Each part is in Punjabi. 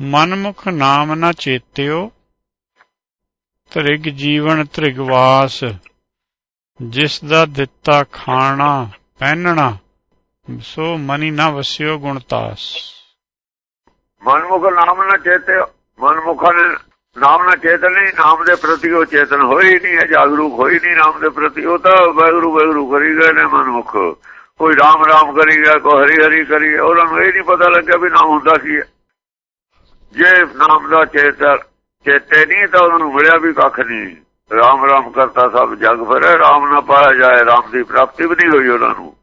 ਮਨਮੁਖ ਨਾਮ ਨਾ ਚੇਤਿਓ, ਤ੍ਰਿਗ ਜੀਵਨ ਤ੍ਰਿਗਵਾਸ ਜਿਸ ਦਾ ਦਿੱਤਾ ਖਾਣਾ ਪਹਿਨਣਾ, ਸੋ ਮਨੀ ਨਾ ਵਸਿਓ ਗੁਣਤਾਸ ਮਨਮੁਖ ਨਾਮ ਨਾ ਚੇਤੇ ਮਨਮੁਖਾਂ ਨੇ ਨਾਮ ਨਾ ਚੇਤਨ ਨਹੀਂ ਨਾਮ ਦੇ ਪ੍ਰਤੀ ਉਹ ਚੇਤਨ ਹੋਈ ਨਹੀਂ ਹੈ, ਜਾਗਰੂਕ ਹੋਈ ਨਹੀਂ ਨਾਮ ਦੇ ਪ੍ਰਤੀ, ਉਹ ਤਾਂ ਵੈਗਰੂ ਵੈਗਰੂ ਕਰੀ ਗਏ ਨੇ ਮਨਮੁਖ। ਕੋਈ ਰਾਮ ਰਾਮ ਕਰੀ ਗਿਆ, ਕੋਈ ਹਰੀ ਹਰੀ ਕਰੀ ਗਿਆ, ਉਹਨਾਂ ਨੂੰ ਇਹ ਨਹੀਂ ਪਤਾ ਲੱਗਿਆ ਵੀ ਨਾਮ ਹੁੰਦਾ ਕੀ ਹੈ। ਜੇ ਨਾਮ ਦਾ ਚੇਤਨ ਚੇਤੇ ਨਹੀਂ, ਤਾਂ ਉਹਨਾਂ ਨੂੰ ਮਿਲਿਆ ਵੀ ਕੱਖ ਨਹੀਂ। ਰਾਮ ਰਾਮ ਕਰਤਾ ਸਭ ਜਗ ਫਿਰੇ, ਰਾਮ ਨਾ ਪਾਇਆ ਜਾਏ, ਰਾਮ ਦੀ ਪ੍ਰਾਪਤੀ ਵੀ ਨਹੀਂ ਹੋਈ ਉਹਨਾਂ ਨੂੰ।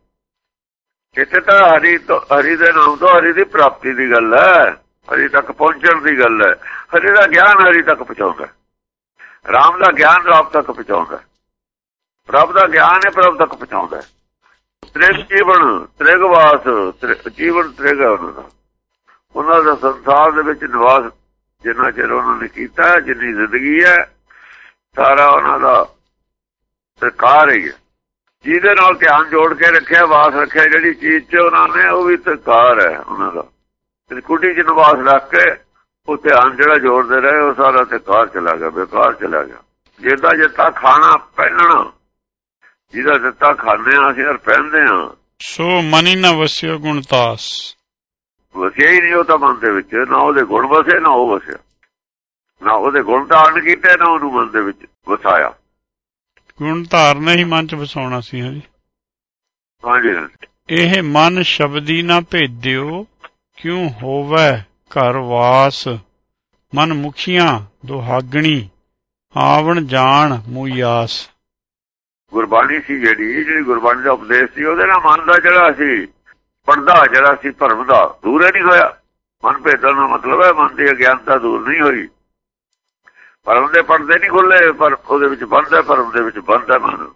ਇੱਥੇ ਤਾਂ ਹਰੀ ਤੋਂ, ਹਰੀ ਦੇ ਨਾਮ ਤੋਂ ਹਰੀ ਦੀ ਪ੍ਰਾਪਤੀ ਦੀ ਗੱਲ ਹੈ। ਹਰੀ ਤੱਕ ਪਹੁੰਚਣ ਦੀ ਗੱਲ ਹੈ। ਹਰੀ ਦਾ ਗਿਆਨ ਹਰੀ ਤੱਕ ਪਹੁੰਚਾਉਂਦਾ ਰਾਮ ਦਾ ਗਿਆਨ ਰਾਮ ਤੱਕ ਪਹੁੰਚਾਉਂਦਾ ਪ੍ਰਭ ਦਾ ਗਿਆਨ ਹੈ ਪ੍ਰਭ ਤੱਕ ਪਹੁੰਚਾਉਂਦਾ ਤ੍ਰਿਗ ਜੀਵਨ, ਤ੍ਰਿਗ ਤ੍ਰਿਗਵਾਸ ਜੀਵਨ ਤ੍ਰਿਗ ਉਹਨਾਂ ਦਾ। ਉਹਨਾਂ ਦਾ ਸੰਸਾਰ ਦੇ ਵਿੱਚ ਨਿਵਾਸ ਜਿੰਨਾ ਚਿਰ ਉਹਨਾਂ ਨੇ ਕੀਤਾ ਜਿੰਨੀ ਜ਼ਿੰਦਗੀ ਹੈ, ਸਾਰਾ ਉਹਨਾਂ ਦਾ ਸਰਕਾਰ ਹੀ ਹੈ। ਜਿਹਦੇ ਨਾਲ ਧਿਆਨ ਜੋੜ ਕੇ ਰੱਖਿਆ, ਵਾਸ ਰੱਖਿਆ, ਜਿਹੜੀ ਚੀਜ਼ 'ਚ ਉਹਨਾਂ ਨੇ, ਉਹ ਵੀ ਸਰਕਾਰ ਹੈ ਉਹਨਾਂ ਦਾ। ਕੁੱਟੀ 'ਚ ਨਿਵਾਸ ਰੱਖ ਕੇ ਉਹ ਧਿਆਨ ਜਿਹੜਾ ਜੋੜਦੇ ਰਹੇ, ਉਹ ਸਾਰਾ ਸਰਕਾਰ ਚਲਾ ਗਿਆ, ਬੇਕਾਰ ਚਲਾ ਗਿਆ। ਜਿਹਦਾ ਜਿੱਤਾ ਖਾਣਾ ਪਹਿਨਣਾ, ਜਿਹਦਾ ਦਿੱਤਾ ਖਾਂਦੇ ਆ ਅਸੀਂ ਔਰ ਪਹਿਨਦੇ ਆ ਸੋ ਮਨੀ ਨਾ ਵਸਿਓ ਗੁਣਤਾਸ ਵਸਿਆ ਹੀ ਨਹੀਂ ਉਹ ਤਾਂ ਮਨ ਦੇ ਵਿੱਚ। ਨਾ ਉਹਦੇ ਗੁਣ ਵਸੇ ਨਾ ਉਹ ਵਸਿਆ। ਨਾ ਉਹਦੇ ਗੁਣ ਧਾਰਨ ਕੀਤੇ ਨਾ ਉਹਨੂੰ ਮਨ ਦੇ ਵਿੱਚ ਵਸਾਇਆ। ਗੁਣ ਧਾਰਨਾ ਹੀ ਮਨ ਚ ਵਸਾਉਣਾ ਸੀ ਹਾਂਜੀ। ਹਾਂਜੀ ਇਹ ਮਨ ਸ਼ਬਦੀ ਨਾ ਭੇਦਿਓ ਕਿਉ ਹੋਵੇ ਘਰ ਵਾਸ? ਮਨ ਮੁਖੀਆਂ ਦੁਹਾਗਣੀ ਆਵਣ ਜਾਣ ਮੁਯਾਸ ਗੁਰਬਾਣੀ ਸੀ ਜਿਹੜੀ ਜਿਹੜੀ ਗੁਰਬਾਣੀ ਦਾ ਉਪਦੇਸ਼ ਸੀ ਉਹਦੇ ਨਾਲ ਮਨ ਦਾ ਜਿਹੜਾ ਸੀ ਪਰਦਾ ਜਿਹੜਾ ਸੀ ਭਰਮ ਦਾ ਦੂਰ ਨਹੀਂ ਹੋਇਆ। ਮਨ ਭੇਦਣ ਦਾ ਮਤਲਬ ਹੈ ਮਨ ਦੀ ਅਗਿਆਨਤਾ ਦੂਰ ਨਹੀਂ ਹੋਈ। ਪਰਮ ਦੇ ਪਰਦੇ ਨਹੀਂ ਖੁੱਲੇ ਪਰ ਉਹਦੇ ਵਿੱਚ ਬੰਦ ਹੈ ਪਰਮ ਦੇ ਵਿੱਚ ਬੰਦ ਹੈ ਮਨ।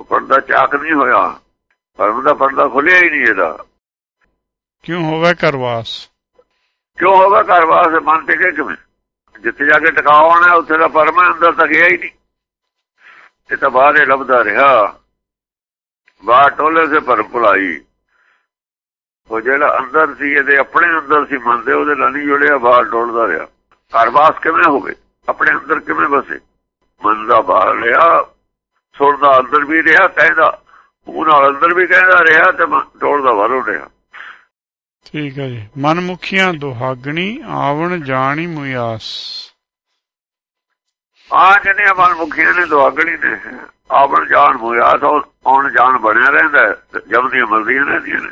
ਉਹ ਪਰਦਾ ਚਾਕ ਨਹੀਂ ਹੋਇਆ। ਪਰਮ ਦਾ ਪਰਦਾ ਖੁੱਲਿਆ ਹੀ ਨਹੀਂ ਇਹਦਾ। ਕਿਉ ਹੋਵੇ ਘਰ ਵਾਸ? ਕਿਉਂ ਹੋਗਾ ਘਰ ਵਾਸ? ਮਨ ਟਿਕੇ ਕਿਵੇਂ? ਜਿੱਥੇ ਜਾ ਕੇ ਟਿਕਾਉਣਾ ਉੱਥੇ ਦਾ ਪਰਮ ਅੰਦਰ ਤੱਕ ਗਿਆ ਹੀ ਨਹੀਂ। ਇਹ ਤਾਂ ਬਾਹਰ ਲੱਭਦਾ ਰਿਹਾ। ਬਾਹਰ ਟੋਲੇ ਸੇ ਪਰਮ ਭੁਲਾਈ। ਉਹ ਜਿਹੜਾ ਅੰਦਰ ਸੀ ਇਹਦੇ ਆਪਣੇ ਅੰਦਰ ਸੀ ਮਨ ਦੇ ਉਹਦੇ ਨਾਲ ਨਹੀਂ ਜੁੜਿਆ ਬਾਹਰ ਟੋਲਦਾ ਰਿਹਾ। ਘਰ ਵਾਸ ਕਿਵੇਂ ਹੋਵੇ? ਆਪਣੇ ਅੰਦਰ ਕਿਵੇਂ ਬਸੇ ਮਨ ਦਾ ਬਾਹਰ ਰਿਹਾ ਸੁਣਦਾ ਅੰਦਰ ਵੀ ਰਿਹਾ ਕਹਿੰਦਾ ਉਹ ਨਾਲ ਅੰਦਰ ਵੀ ਕਹਿੰਦਾ ਰਿਹਾ ਤੇ ਟੋਲਦਾ ਬਾਹਰੋਂ ਰਿਹਾ। ਠੀਕ ਹੈ ਜੀ। ਮਨ ਮੁਖੀਆਂ ਦੁਹਾਗਣੀ ਆਵਣ ਜਾਣੀ ਮੁਯਾਸ ਆ ਜਿਹਨੇ ਮਨ ਮੁਖੀਆਂ ਨੇ ਦੁਹਾਗਣੀ ਨੇ ਆਵਣ ਜਾਣ ਮੁਯਾਸ ਆਉਣ ਜਾਣ ਬਣਿਆ ਰਹਿੰਦਾ ਜਮਦੀਆਂ ਮਰਦੀਆਂ ਰਹਿੰਦੀਆਂ ਨੇ।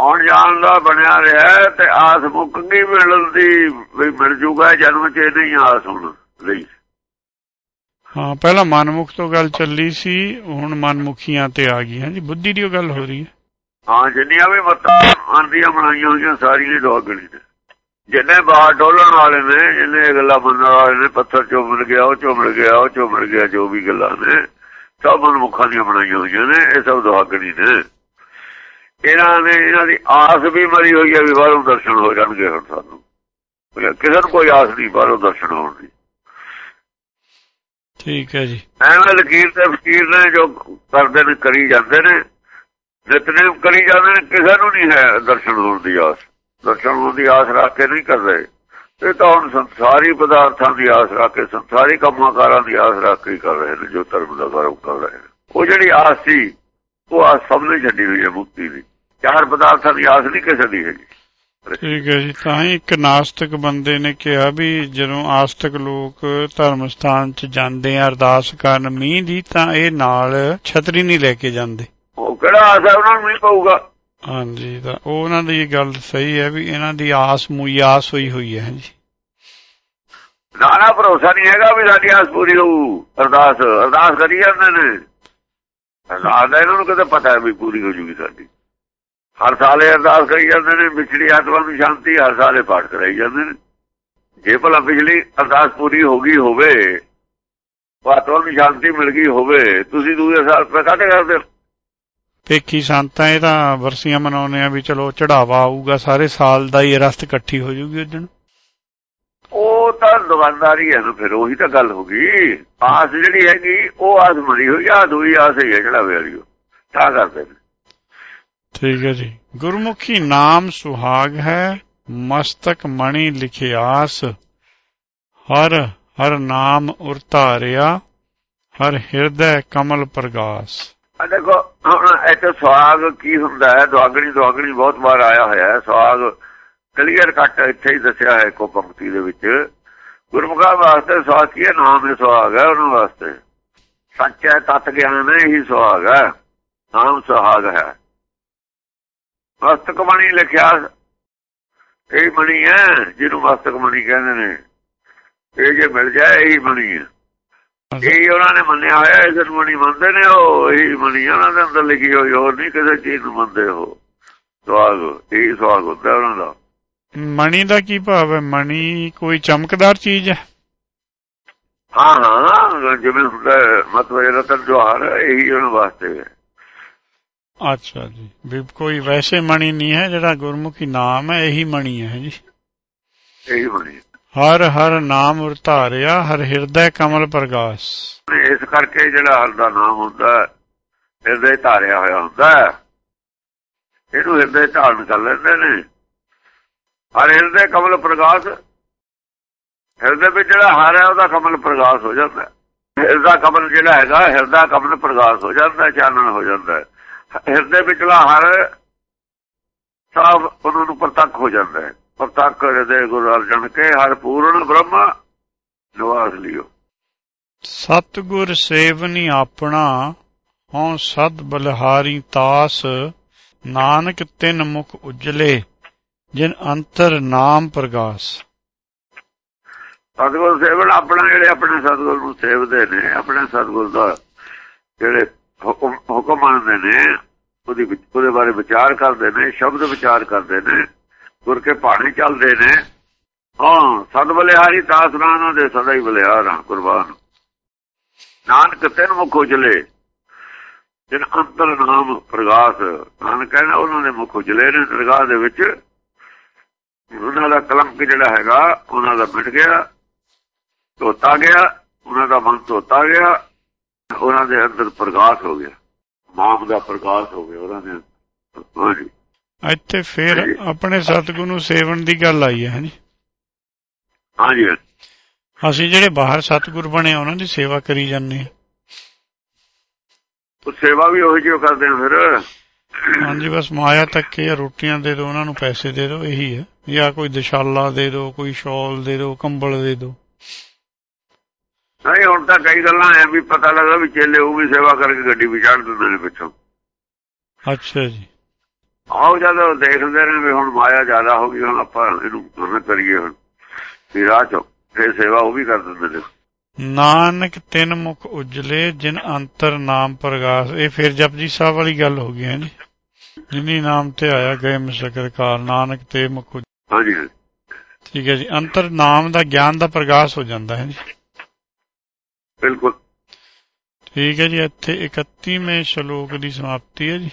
ਆਉਣ ਜਾਣ ਦਾ ਬਣਿਆ ਰਿਹਾ ਤੇ ਆਸ ਮੁੱਕ ਗਈ ਮਿਲਣ ਦੀ ਵੀ ਮਿਲ ਜੂਗਾ ਜਨਮ ਚ ਨਹੀਂ ਆਸ ਹੁਣ ਲਈ। ਹਾਂ ਪਹਿਲਾਂ ਮਨਮੁਖ ਤੋਂ ਗੱਲ ਚੱਲੀ ਸੀ ਹੁਣ ਮਨਮੁਖੀਆਂ ਤੇ ਆ ਗਈ। ਹਾਂ ਜੀ ਬੁੱਧੀ ਦੀ ਗੱਲ ਹੋ ਰਹੀ ਹੈ। ਹਾਂ ਜਿੰਨੀਆਂ ਵੀ ਮਤਾਂ ਆਂਦੀਆਂ ਬਣਾਈਆਂ ਹੋਈਆਂ ਸਾਰੀਆਂ ਦੁਆਗਣੀ ਨੇ। ਜਿੰਨੇ ਬਾਹਰ ਡੋਲਣ ਵਾਲੇ ਨੇ ਜਿੰਨੇ ਗੱਲਾਂ ਮੰਨਣ ਵਾਲੇ ਨੇ ਪੱਥਰ ਚੋਂ ਮਿਲ ਗਿਆ ਉਹ ਚੋਂ ਮਿਲ ਗਿਆ ਉਹ ਚੋਂ ਮਿਲ ਗਿਆ ਜੋ ਵੀ ਗੱਲਾਂ ਨੇ ਸਭ ਮਨਮੁਖਾਂ ਦੀਆਂ ਬਣਾਈਆਂ ਹੋਈਆਂ ਨੇ ਇਹ ਸਭ ਦੁਆਗਣੀ ਨੇ। ਇਹਨਾਂ ਨੇ ਇਹਨਾਂ ਦੀ ਆਸ ਵੀ ਮਰੀ ਹੋਈ ਹੈ ਵੀ ਬਾਹਰੋਂ ਦਰਸ਼ਨ ਹੋ ਜਾਣਗੇ ਹੁਣ ਸਾਨੂੰ। ਕਿਸੇ ਨੂੰ ਕੋਈ ਆਸ ਨਹੀਂ ਬਾਹਰੋਂ ਦਰਸ਼ਨ ਹੋਣ ਦੀ। ਠੀਕ ਹੈ ਜੀ। ਐਵੇਂ ਲਕੀਰ ਤੇ ਫਕੀਰ ਨੇ ਜੋ ਕਰਦੇ ਨੇ ਕਰੀ ਜਾਂਦੇ ਨੇ ਜਿਤਨੇ ਕਰੀ ਜਾਂਦੇ ਨੇ ਕਿਸੇ ਨੂੰ ਨਹੀਂ ਹੈ ਦਰਸ਼ਨ ਹੋਣ ਦੀ ਆਸ। ਦਰਸ਼ਨ ਹੋਣ ਦੀ ਆਸ ਰੱਖ ਕੇ ਨਹੀਂ ਕਰਦੇ। ਇਹ ਤਾਂ ਹੁਣ ਸੰਸਾਰੀ ਪਦਾਰਥਾਂ ਦੀ ਆਸ ਰੱਖ ਕੇ ਸੰਸਾਰੀ ਕੰਮਾਂ ਦੀ ਆਸ ਰੱਖ ਕੇ ਕਰ ਰਹੇ ਨੇ ਜੋ ਧਰਮ ਦਾ ਕਰਮ ਕਰ ਰਹੇ ਨੇ। ਉਹ ਜਿਹੜੀ ਆਸ ਸੀ ਉਹ ਆਸ ਸਭ ਨੇ ਛੱਡੀ ਹੋਈ ਹੈ ਮੁਕਤੀ ਦੀ। ਚਾਰ ਪਦਾਰਥਾਂ ਦੀ ਆਸ ਨਹੀਂ ਕਿਸੇ ਦੀ ਹੈਗੀ। ਠੀਕ ਹੈ ਜੀ ਤਾਂ ਹੀ ਇੱਕ ਨਾਸਤਿਕ ਬੰਦੇ ਨੇ ਕਿਹਾ ਵੀ ਜਦੋਂ ਆਸਤਿਕ ਲੋਕ ਧਰਮ ਸਥਾਨ 'ਚ ਜਾਂਦੇ ਆ ਅਰਦਾਸ ਕਰਨ ਮੀਂਹ ਦੀ ਤਾਂ ਇਹ ਨਾਲ ਛਤਰੀ ਨਹੀਂ ਲੈ ਕੇ ਜਾਂਦੇ। ਉਹ ਕਿਹੜਾ ਆਸ ਹੈ? ਉਹਨਾਂ ਨੂੰ ਨਹੀਂ ਪਊਗਾ। ਹਾਂਜੀ ਤਾਂ ਉਹ ਉਹਨਾਂ ਦੀ ਗੱਲ ਸਹੀ ਹੈ ਵੀ ਇਹਨਾਂ ਦੀ ਆਸ ਮੁਯਾਸ ਹੋਈ ਹੋਈ ਹੈ ਜੀ ਨਾ ਨਾ ਭਰੋਸਾ ਨਹੀਂ ਹੈਗਾ ਵੀ ਸਾਡੀ ਆਸ ਪੂਰੀ ਹੋਊ। ਅਰਦਾਸ ਅਰਦਾਸ ਕਰੀ ਜਾਂਦੇ ਨੇ। ਅਰਦਾਸ ਦਾ ਇਹਨਾਂ ਨੂੰ ਕਦੇ ਪਤਾ ਹੈ ਵੀ ਪੂਰੀ ਹੋ ਜੂਗੀ ਸਾਡੀ। ਹਰ ਸਾਲ ਇਹ ਅਰਦਾਸ ਕਰੀ ਜਾਂਦੇ ਨੇ ਵਿਛੜੀ ਆਤਮਾ ਨੂੰ ਸ਼ਾਂਤੀ, ਹਰ ਸਾਲ ਇਹ ਪਾਠ ਕਰਾਈ ਜਾਂਦੇ ਨੇ। ਜੇ ਭਲਾ ਪਿਛਲੀ ਅਰਦਾਸ ਪੂਰੀ ਹੋ ਗਈ ਹੋਵੇ ਆਤਮਾ ਨੂੰ ਸ਼ਾਂਤੀ ਮਿਲ ਗਈ ਹੋਵੇ, ਤੁਸੀਂ ਦੂਜੇ ਸਾਲ ਪ੍ਰਕਾਟ ਕਰਦੇ ਪੇਖੀ ਸੰਤਾਂ ਇਹ ਤਾਂ ਵਰਸੀਆਂ ਮਨਾਉਂਦੇ ਆ ਵੀ ਚਲੋ, ਚੜਾਵਾ ਆਊਗਾ, ਸਾਰੇ ਸਾਲ ਦਾ ਹੀ ਰਸਤ ਇਕੱਠੀ ਹੋ ਜੂਗੀ ਉਦੋਂ ਉਹ ਤਾਂ ਦੁਕਾਨਦਾਰੀ ਹੈ ਫਿਰ ਉਹੀ ਤਾਂ ਗੱਲ ਹੋ ਗਈ। ਆਸ ਜਿਹੜੀ ਹੈਗੀ ਉਹ ਆਸ ਮਰੀ ਹੋਈ ਆ ਦੂਈ ਆਸ ਹੀ ਹੈ ਚੜਾਵੇ ਵਾਲੀ ਉਹ ਤਾਂ ਕਰਦੇ ਨੇ। ਠੀਕ ਹੈ ਜੀ। ਗੁਰਮੁਖੀ ਨਾਮ ਸੁਹਾਗ ਹੈ ਮਸਤਕ ਮਣੀ ਲਿਖਿਆਸ ਹਰ ਹਰ ਨਾਮ ਉਰਤਾਰਿਆ ਹਰ ਹਿਰਦੈ ਕਮਲ ਪ੍ਰਗਾਸ। ਆ ਦੇਖੋ ਹੁਣ ਇੱਥੇ ਸਵਾਗ ਕੀ ਹੁੰਦਾ ਹੈ? ਦੁਆਗਣੀ ਦੁਆਗਣੀ ਬਹੁਤ ਵਾਰ ਆਇਆ ਹੋਇਆ ਹੈ। ਸਵਾਗ ਕਲੀਅਰ ਕੱਟ ਇੱਥੇ ਹੀ ਦੱਸਿਆ ਹੈ ਕੋ ਪੰਕਤੀ ਦੇ ਵਿੱਚ। ਗੁਰਮੁਖਾਂ ਵਾਸਤੇ ਹੈ? ਨਾਮ ਹੈ ਸਵਾਗ ਹੈ ਉਹਨਾਂ ਵਾਸਤੇ। ਸੱਚਾ ਤਤ ਗਿਆਨ ਹੈ ਸਵਾਗ ਹੈ। ਨਾਮ ਸੁਹਾਗ ਹੈ। ਮਸਤਕ ਮਣੀ ਲਿਖਿਆ ਇਹ ਮਣੀ ਹੈ ਜਿਹਨੂੰ ਮਸਤਕ ਮਣੀ ਕਹਿੰਦੇ ਨੇ। ਇਹ ਜੇ ਮਿਲ ਜਾਏ ਇਹੀ ਮਣੀ ਹੈ। ਇਹ ਉਹਨਾਂ ਨੇ ਮੰਨਿਆ ਹੋਇਆ ਇਸ ਨੂੰ ਮਣੀ ਮੰਨਦੇ ਨੇ ਉਹ ਇਹੀ ਮਣੀ ਉਹਨਾਂ ਦੇ ਅੰਦਰ ਲਿਖੀ ਹੋਈ ਹੋਰ ਨਹੀਂ ਕਿਸੇ ਚੀਜ਼ ਨੂੰ ਮੰਨਦੇ ਹੋ ਸਵਾਗ ਇਹ ਸਵਾਗ ਹੁੰਦਾ ਉਹਨਾਂ ਦਾ। ਮਣੀ ਦਾ ਕੀ ਭਾਵ ਹੈ? ਮਣੀ ਕੋਈ ਚਮਕਦਾਰ ਚੀਜ਼ ਹੈ? ਹਾਂ ਹਾਂ ਜਿਵੇਂ ਹੁੰਦਾ ਮਤਲਬ ਰਤਨ ਜਵਾਹਰ ਇਹੀ ਉਹਨਾਂ ਵਾਸਤੇ ਹੈ। ਅੱਛਾ ਜੀ। ਵੀ ਕੋਈ ਵੈਸੇ ਮਣੀ ਨਹੀਂ ਹੈ ਜਿਹੜਾ ਗੁਰਮੁਖੀ ਨਾਮ ਹੈ ਇਹੀ ਮਣੀ ਹੈ ਜੀ। ਇਹੀ ਮਣੀ ਹਰ ਹਰ ਨਾਮ ਉਰਤਾਰਿਆ ਹਰ ਹਿਰਦੈ ਕਮਲ ਪ੍ਰਗਾਸ। ਇਸ ਕਰਕੇ ਜਿਹੜਾ ਹਰ ਦਾ ਨਾਮ ਹੁੰਦਾ ਹਿਰਦੇ ਧਾਰਿਆ ਹੋਇਆ ਹੁੰਦਾ ਇਹਨੂੰ ਹਿਰਦੇ ਧਾਰਨ ਕਰ ਲੈਂਦੇ ਨੇ। ਹਰ ਹਿਰਦੇ ਕਮਲ ਪ੍ਰਗਾਸ। ਹਿਰਦੇ ਵਿੱਚ ਜਿਹੜਾ ਹਰ ਹੈ, ਉਹਦਾ ਕਮਲ ਪ੍ਰਗਾਸ ਹੋ ਜਾਂਦਾ ਹਿਰਦਾ ਕਮਲ ਜਿਹੜਾ ਹੈਗਾ, ਹਿਰਦਾ ਕਮਲ ਪ੍ਰਗਾਸ ਹੋ ਜਾਂਦਾ ਚਾਨਣ ਹੋ ਜਾਂਦਾ ਹਿਰਦੇ ਵਿੱਚਲਾ ਹਰ ਸਭ ਉਹਨਾਂ ਨੂੰ ਪ੍ਰਤੱਖ ਹੋ ਜਾਂਦਾ ਹੈ। ਪ੍ਰਤੱਖ ਹਿਰਦੇ ਗੁਰੂ ਅਰਜਨ ਕੇ ਹਰ ਪੂਰਨ ਬ੍ਰਹਮ ਨਿਵਾਸ ਲਿਓ। ਸਤਗੁਰ ਸੇਵਨੀ ਆਪਣਾ, ਹਉ ਸਤ ਬਲਹਾਰੀ ਤਾਸ, ਨਾਨਕ ਤਿਨ ਮੁਖ ਉਜਲੇ। ਜਿਨ ਅੰਤਰ ਨਾਮ ਪ੍ਰਗਾਸ। ਸਤਗੁਰ ਸੇਵਨ ਆਪਣਾ ਜਿਹੜੇ ਆਪਣੇ ਸਤਗੁਰ ਨੂੰ ਸੇਵਦੇ ਨੇ, ਆਪਣੇ ਸਤਗੁਰ ਦਾ ਜਿਹੜੇ ਹੁਕਮ ਮੰਨਦੇ ਨੇ, ਉਹਦੀ ਉਹਦੇ ਬਾਰੇ ਵਿਚਾਰ ਕਰਦੇ ਨੇ, ਸ਼ਬਦ ਵਿਚਾਰ ਕਰਦੇ ਨੇ ਗੁਰ ਕੇ ਪਾਣੀ ਚੱਲਦੇ ਨੇ। ਹਾਂ, ਸਦ ਬਲਿਹਾਰੀ ਦਾਸ ਨਾਨਾ ਦੇ ਸਦਾ ਹੀ ਬਲਿਹਾਰ ਹਾਂ, ਕੁਰਬਾਨ। ਨਾਨਕ ਤਿੰਨ ਮੁਖ ਉਜਲੇ, ਜਿਨ ਅੰਤਰ ਨਾਮ ਪ੍ਰਗਾਸ, ਨਾਨਕ ਕਹਿੰਦਾ ਉਹਨਾਂ ਦੇ ਮੁਖ ਉਜਲੇ ਨੇ ਦਰਗਾਹ ਦੇ ਵਿੱਚ। ਉਹਨਾਂ ਦਾ ਕਲੰਕ ਜਿਹੜਾ ਹੈਗਾ ਉਹਨਾਂ ਦਾ ਮਿਟ ਗਿਆ ਧੋਤਾ ਗਿਆ ਉਹਨਾਂ ਦਾ ਮਨ ਧੋਤਾ ਗਿਆ ਉਹਨਾਂ ਦੇ ਅੰਦਰ ਪ੍ਰਗਾਸ ਹੋ ਗਿਆ। ਨਾਮ ਦਾ ਪ੍ਰਗਾਸ ਹੋ ਗਿਆ ਉਹਨਾਂ ਦੇ ਹਾਂਜੀ। ਇੱਥੇ ਫਿਰ ਆਪਣੇ ਸਤਿਗੁਰੂ ਨੂੰ ਸੇਵਨ ਦੀ ਗੱਲ ਆਈ ਹੈ ਜੀ ਹਾਂਜੀ ਅਸੀਂ ਜਿਹੜੇ ਬਾਹਰ ਸਤਿਗੁਰ ਬਣੇ ਉਹਨਾਂ ਦੀ ਸੇਵਾ ਕਰੀ ਜਾਂਦੇ ਹਾਂ ਉਹ ਸੇਵਾ ਵੀ ਉਹੀ ਜਿਹੀ ਕਰਦੇ ਆ ਫਿਰ। ਹਾਂਜੀ ਬਸ ਮਾਇਆ ਤੱਕ ਜਾਂ ਰੋਟੀਆਂ ਦੇ ਦਿਓ ਉਹਨਾਂ ਨੂੰ ਪੈਸੇ ਦੇ ਦਿਓ ਇਹੀ ਹੈ। ਜਾਂ ਕੋਈ ਦਸ਼ਾਲਾ ਦੇ ਦਿਓ ਕੋਈ ਸ਼ਾਲ ਦੇ ਦਿਓ ਕੰਬਲ ਦੇ ਦਿਓ। ਨਹੀਂ ਹੁਣ ਤਾਂ ਕਈ ਗੱਲਾਂ ਐ ਵੀ ਪਤਾ ਲੱਗਾ ਵੀ ਚੇਲੇ ਉਹ ਵੀ ਸੇਵਾ ਕਰਕੇ ਗੱਡੀ ਵੀ ਚੜ੍ਹ ਦਿੰਦੇ ਨੇ ਪਿੱਛੋਂ। ਅੱਛਾ ਜੀ। ਆਓ ਜਦੋਂ ਦੇਖਦੇ ਨੇ ਵੀ ਹੁਣ ਮਾਇਆ ਜ਼ਿਆਦਾ ਹੋ ਗਈ ਹੁਣ ਆਪਾਂ ਇਹਨੂੰ ਕਿਵੇਂ ਕਰੀਏ ਹੁਣ। ਵੀ ਰਾਹ ਚੋਂ ਫਿਰ ਸੇਵਾ ਉਹ ਵੀ ਕਰ ਦਿੰਦੇ ਨੇ। ਨਾਨਕ ਤਿੰਨ ਮੁਖ ਉਜਲੇ ਜਿਨ ਅੰਤਰ ਨਾਮ ਪ੍ਰਗਾਸ। ਇਹ ਫਿਰ ਜਪਜੀ ਸਾਹਿਬ ਵਾਲੀ ਗੱਲ ਹੋ ਗਈ ਹੈ ਜੀ। ਜਿਨੀ ਨਾਮ ਤੇ ਆਇਆ ਗਏ ਮਸਕਰ ਕਾਰ ਨਾਨਕ ਤੇ ਉਜ- ਹਾਂਜੀ ਠੀਕ ਹੈ ਜੀ ਅੰਤਰ ਨਾਮ ਦਾ ਗਿਆਨ ਦਾ ਪ੍ਰਗਾਸ ਹੋ ਜਾਂਦਾ ਹੈ ਜੀ। ਬਿਲਕੁਲ। ਠੀਕ ਹੈ ਜੀ ਇੱਥੇ 31ਵੇਂ ਸ਼ਲੋਕ ਦੀ ਸਮਾਪਤੀ ਹੈ ਜੀ।